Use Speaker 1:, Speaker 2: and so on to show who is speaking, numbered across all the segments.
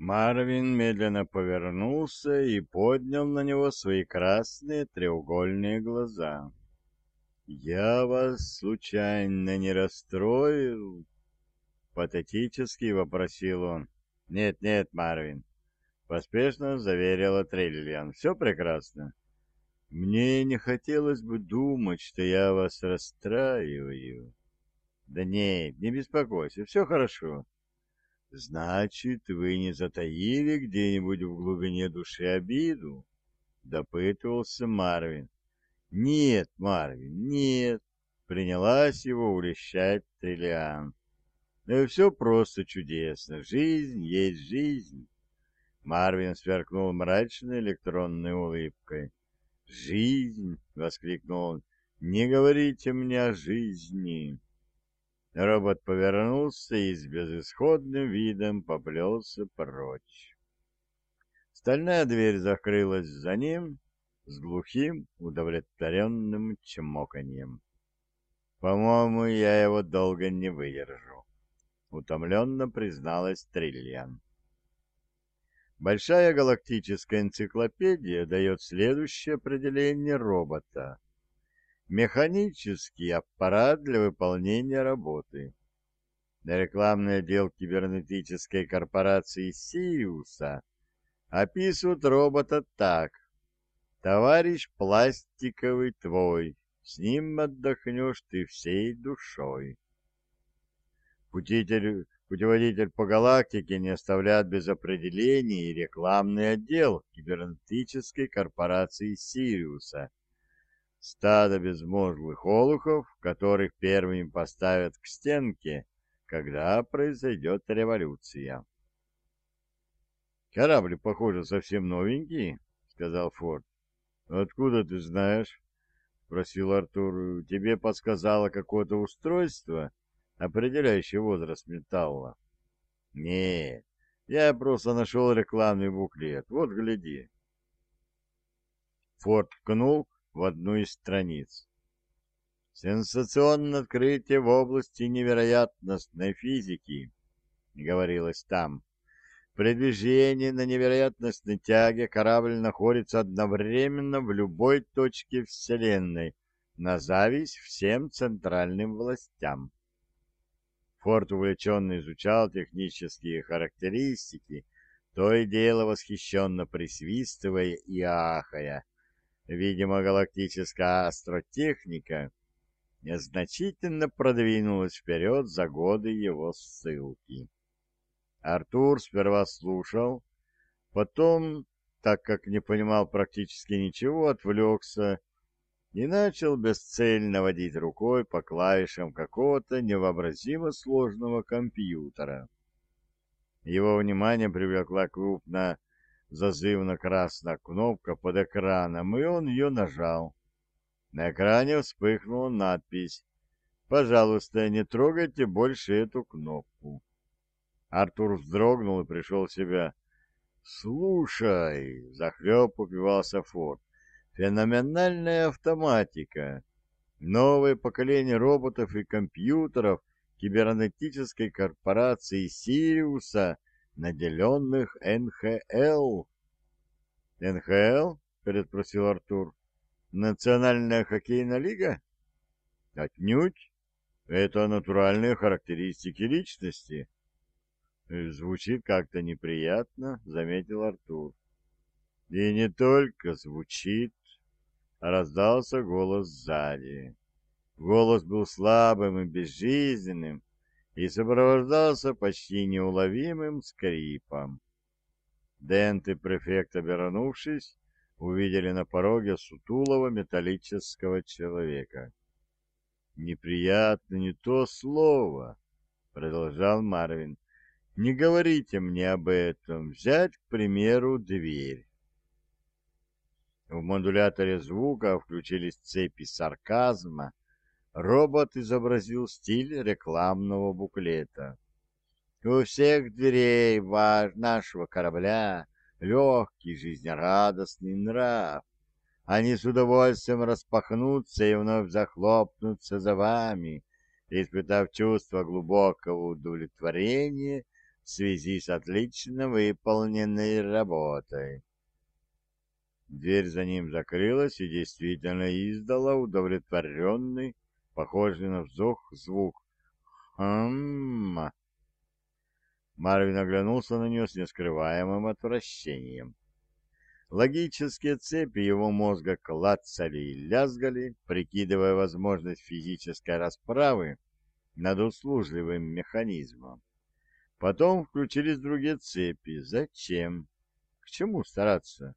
Speaker 1: Марвин медленно повернулся и поднял на него свои красные треугольные глаза. «Я вас случайно не расстроил?» Патетически вопросил он. «Нет-нет, Марвин», — поспешно заверила Триллиан. «Все прекрасно. Мне не хотелось бы думать, что я вас расстраиваю». «Да нет, не беспокойся, все хорошо». «Значит, вы не затаили где-нибудь в глубине души обиду?» — допытывался Марвин. «Нет, Марвин, нет!» — принялась его улещать Триллиан. «Да все просто чудесно. Жизнь есть жизнь!» Марвин сверкнул мрачной электронной улыбкой. «Жизнь!» — воскликнул он. «Не говорите мне о жизни!» Робот повернулся и с безысходным видом поплелся прочь. Стальная дверь закрылась за ним с глухим удовлетворенным чмоканьем. «По-моему, я его долго не выдержу», — утомленно призналась Триллиан. Большая галактическая энциклопедия дает следующее определение робота — механический аппарат для выполнения работы. Рекламный отдел кибернетической корпорации «Сириуса» описывает робота так. «Товарищ пластиковый твой, с ним отдохнешь ты всей душой». Путитель, путеводитель по галактике не оставляет без определений рекламный отдел кибернетической корпорации «Сириуса», стадо безмозглых олухов, которых первыми поставят к стенке, когда произойдет революция. «Корабль, похоже, совсем новенький», — сказал Форд. «Откуда ты знаешь?» — спросил Артур. «Тебе подсказало какое-то устройство, определяющее возраст металла?» «Нет, я просто нашел рекламный буклет. Вот, гляди». Форд ткнул в одну из страниц. «Сенсационное открытие в области невероятностной физики», — говорилось там. «При движении на невероятностной тяге корабль находится одновременно в любой точке Вселенной, на зависть всем центральным властям». Форд увлеченно изучал технические характеристики, то и дело восхищенно присвистывая и ахая, Видимо, галактическая астротехника значительно продвинулась вперед за годы его ссылки. Артур сперва слушал, потом, так как не понимал практически ничего, отвлекся и начал бесцельно водить рукой по клавишам какого-то невообразимо сложного компьютера. Его внимание привлекла крупная зазывно-красная кнопка под экраном, и он ее нажал. На экране вспыхнула надпись «Пожалуйста, не трогайте больше эту кнопку». Артур вздрогнул и пришел в себя. «Слушай!» — захлеб упивался Форд. «Феноменальная автоматика! Новое поколение роботов и компьютеров кибернетической корпорации «Сириуса» — наделенных НХЛ. НХЛ? переспросил Артур. Национальная хоккейная лига? Отнюдь. Это натуральные характеристики личности. Звучит как-то неприятно, заметил Артур. И не только звучит, раздался голос сзади. Голос был слабым и безжизненным, и сопровождался почти неуловимым скрипом. Дент и префект, обернувшись, увидели на пороге сутулого металлического человека. «Неприятно не то слово», — продолжал Марвин. «Не говорите мне об этом. Взять, к примеру, дверь». В модуляторе звука включились цепи сарказма, робот изобразил стиль рекламного буклета. У всех дверей нашего корабля легкий жизнерадостный нрав. Они с удовольствием распахнутся и вновь захлопнутся за вами, испытав чувство глубокого удовлетворения в связи с отлично выполненной работой. Дверь за ним закрылась и действительно издала удовлетворенный, похожий на вздох, звук. «Хм...» Марвин оглянулся на нее с нескрываемым отвращением. Логические цепи его мозга клацали и лязгали, прикидывая возможность физической расправы над услужливым механизмом. Потом включились другие цепи. Зачем? К чему стараться?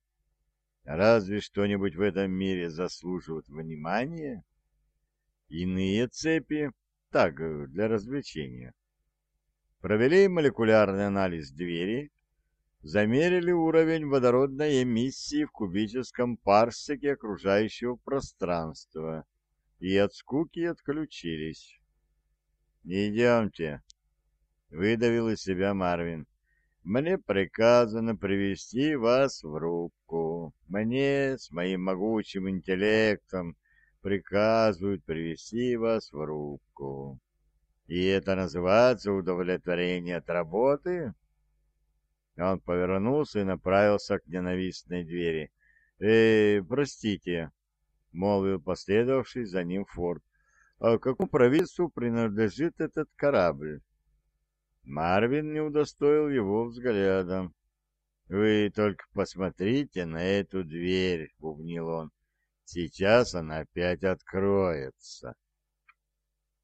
Speaker 1: Разве что-нибудь в этом мире заслуживает внимания? Иные цепи, так, для развлечения. Провели молекулярный анализ двери, замерили уровень водородной эмиссии в кубическом парсеке окружающего пространства и от скуки отключились. «Идемте», — выдавил из себя Марвин. Мне приказано привести вас в рубку. Мне с моим могучим интеллектом приказывают привести вас в рубку. И это называется удовлетворение от работы? Он повернулся и направился к ненавистной двери. «Э, простите», — молвил последовавший за ним Форд, — «а какому правительству принадлежит этот корабль?» Марвин не удостоил его взглядом. «Вы только посмотрите на эту дверь», — бубнил он. «Сейчас она опять откроется».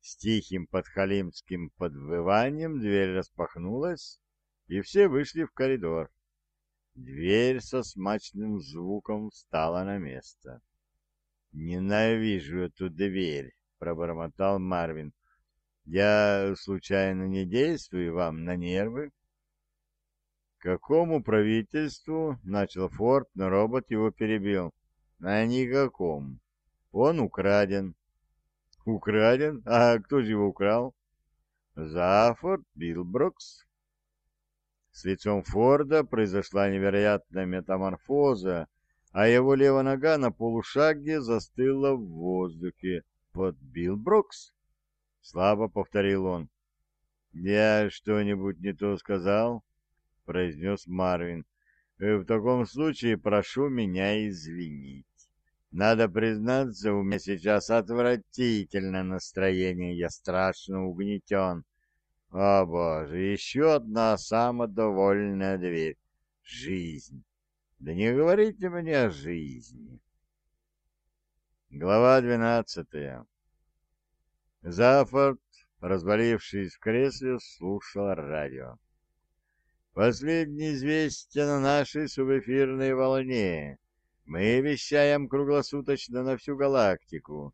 Speaker 1: С тихим подхалимским подвыванием дверь распахнулась, и все вышли в коридор. Дверь со смачным звуком встала на место. «Ненавижу эту дверь», — пробормотал Марвин. Я, случайно, не действую вам на нервы? Какому правительству? Начал Форд, но робот его перебил. А никакому. Он украден. Украден? А кто же его украл? Зафод Библброкс. С лицом Форда произошла невероятная метаморфоза, а его левая нога на полушаге застыла в воздухе под Билброкс. — слабо повторил он. «Я что-нибудь не то сказал?» — произнес Марвин. «Э, «В таком случае прошу меня извинить. Надо признаться, у меня сейчас отвратительное настроение, я страшно угнетен. О, Боже, еще одна самодовольная дверь. Жизнь. Да не говорите мне о жизни». Глава двенадцатая. Зафорд, развалившись в кресле, слушал радио. Последние известия на нашей субэфирной волне. Мы вещаем круглосуточно на всю галактику.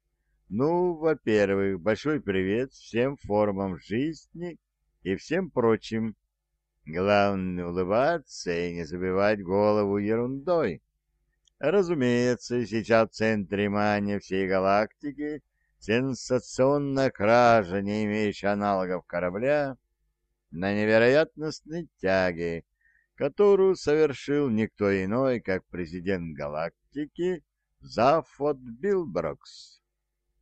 Speaker 1: Ну, во-первых, большой привет всем формам жизни и всем прочим. Главное улыбаться и не забивать голову ерундой. Разумеется, сейчас в центре внимания всей галактики — Сенсационная кража, не имеющая аналогов корабля, на невероятностной тяге, которую совершил никто иной, как президент галактики Зафот Билброкс.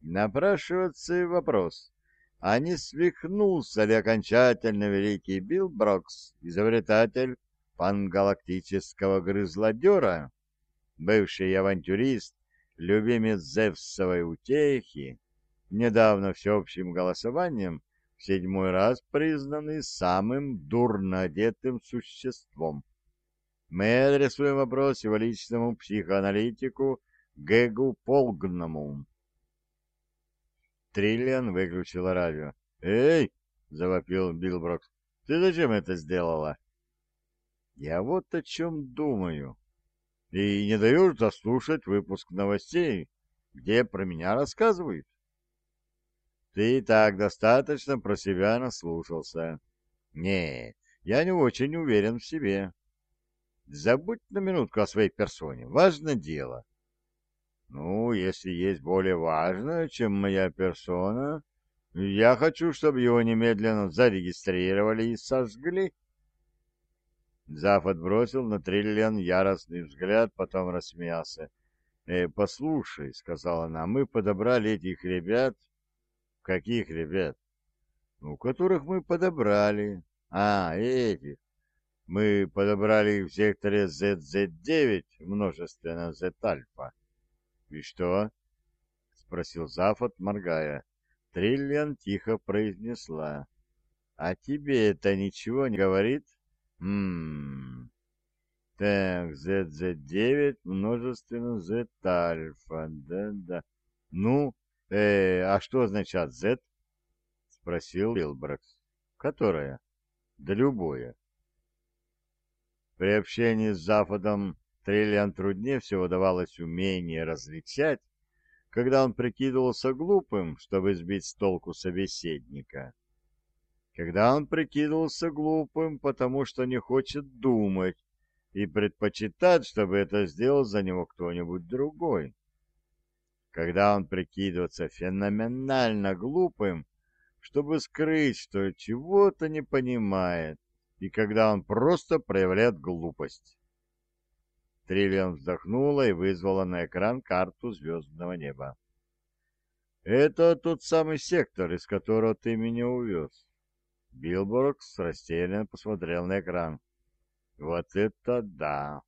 Speaker 1: Напрашивается вопрос, а не свихнулся ли окончательно великий Билброкс, изобретатель пангалактического грызлодера, бывший авантюрист, любимец Зевсовой утехи, недавно всеобщим голосованием в седьмой раз признанный самым дурно одетым существом. Мы адресуем вопрос его личному психоаналитику Гэгу Полгному. Триллиан выключил радио. «Эй!» — завопил Билброкс. «Ты зачем это сделала?» «Я вот о чем думаю. И не даешь заслушать выпуск новостей, где про меня рассказывают. Ты и так достаточно про себя наслушался. Не, я не очень уверен в себе. Забудь на минутку о своей персоне. Важное дело. Ну, если есть более важное, чем моя персона, я хочу, чтобы его немедленно зарегистрировали и сожгли. Зав отбросил на Триллиан яростный взгляд, потом рассмеялся. «Э, «Послушай», — сказала она, — «мы подобрали этих ребят Каких ребят? Ну, которых мы подобрали. А, эти. Мы подобрали в секторе ZZ9 множественно Z-альфа. И что? Спросил Зафот, моргая. Триллиан тихо произнесла. А тебе это ничего не говорит? Ммм... Так, ZZ9 множественно Z-альфа. Да-да. Ну, э, а что означает Z? Спросил Билбракс. Которая? Да любое. При общении с Западом Триллиан труднее всего давалось умение различать, когда он прикидывался глупым, чтобы сбить с толку собеседника. Когда он прикидывался глупым, потому что не хочет думать и предпочитает, чтобы это сделал за него кто-нибудь другой. Когда он прикидывается феноменально глупым, чтобы скрыть, что чего-то не понимает, и когда он просто проявляет глупость. Триллиан вздохнула и вызвала на экран карту звездного неба. «Это тот самый сектор, из которого ты меня увез». Билборгс растерянно посмотрел на экран. «Вот это да!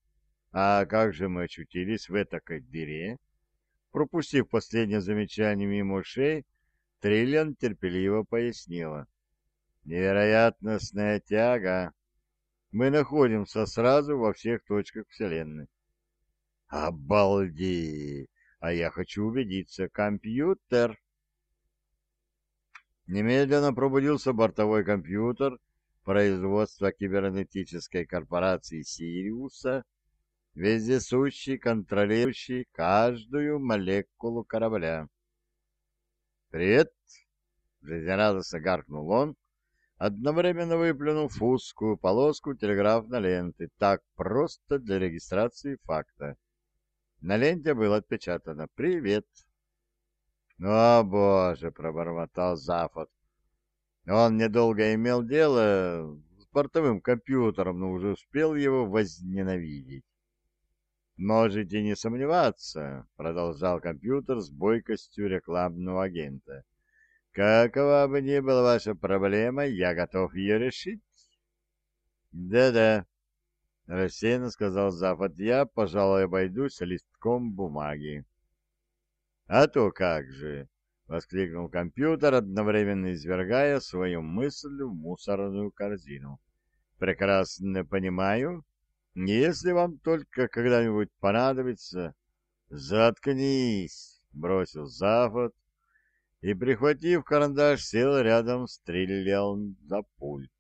Speaker 1: А как же мы очутились в этой дыре?» Пропустив последнее замечание мимо ушей, Триллиан терпеливо пояснила. Невероятностная тяга. Мы находимся сразу во всех точках Вселенной. Обалди! А я хочу убедиться. Компьютер! Немедленно пробудился бортовой компьютер производства кибернетической корпорации «Сириуса», вездесущий, контролирующий каждую молекулу корабля. «Привет!» — жизнерадостно гаркнул он, одновременно выплюнув узкую полоску телеграфной ленты, так просто для регистрации факта. На ленте было отпечатано «Привет». «О, боже!» — пробормотал Зафот. Он недолго имел дело с бортовым компьютером, но уже успел его возненавидеть. «Можете не сомневаться», — продолжал компьютер с бойкостью рекламного агента. Какова бы ни была ваша проблема, я готов ее решить. Да-да, рассеянно сказал Запад. Я, пожалуй, обойдусь листком бумаги. А то как же, воскликнул компьютер, одновременно извергая свою мысль в мусорную корзину. Прекрасно понимаю. Если вам только когда-нибудь понадобится... Заткнись, бросил Запад и, прихватив карандаш, сел рядом, стрелял за пульт.